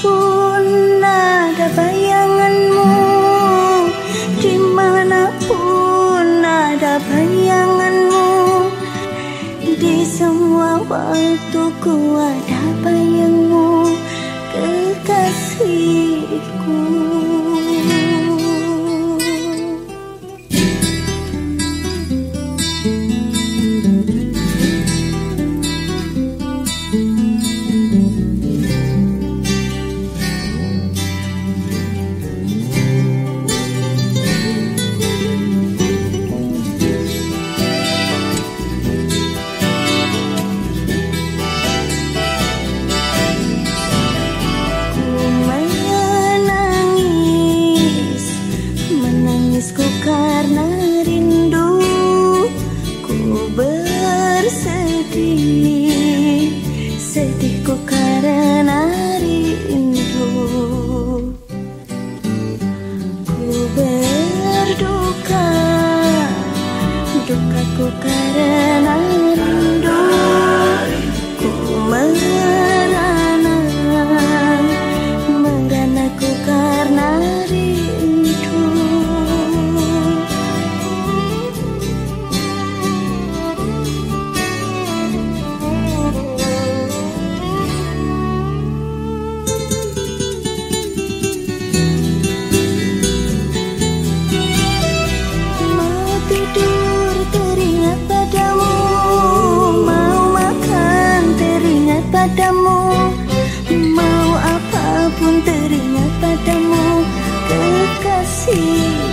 pun ada bayanganmu Di mana pun ada bayanganmu Di semua waktu ku ada bayangmu Kekasihku. karena see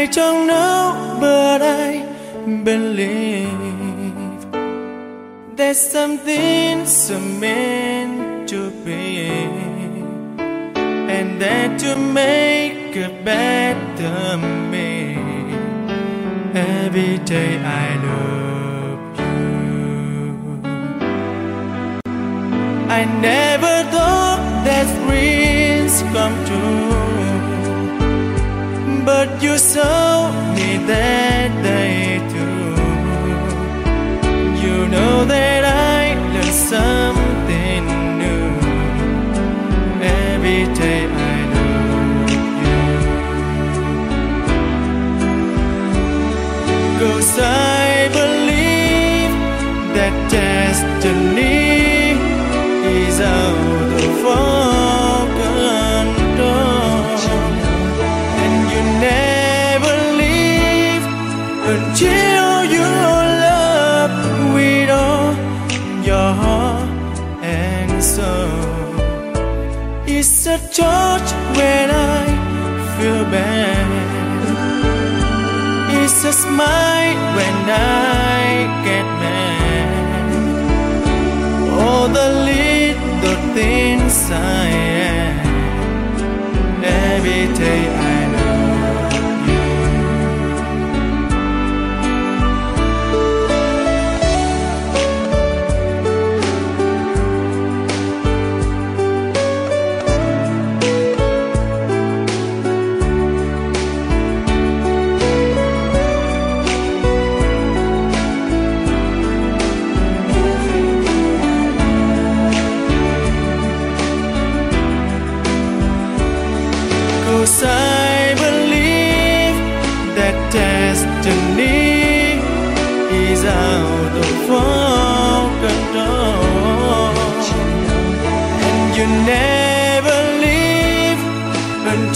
I don't know, but I believe there's something so meant to be, and that to make a better me. Every day I love you. I never thought that dreams come true. But you saw me that day too. You know that I learned something until with all your heart and soul. It's a touch when I feel bad. It's a smile when I get mad. All the little things I am.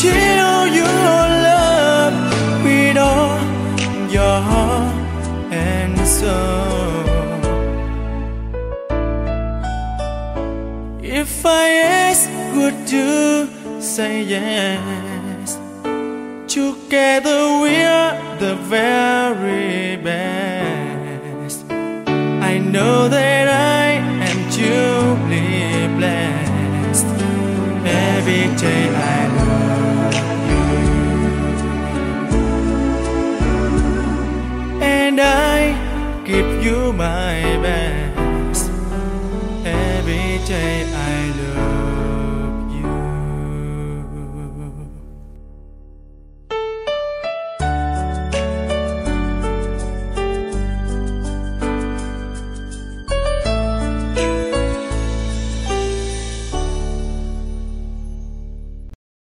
Until you love with all your heart and soul. If I ask, would you say yes? Together we're the very best. I know that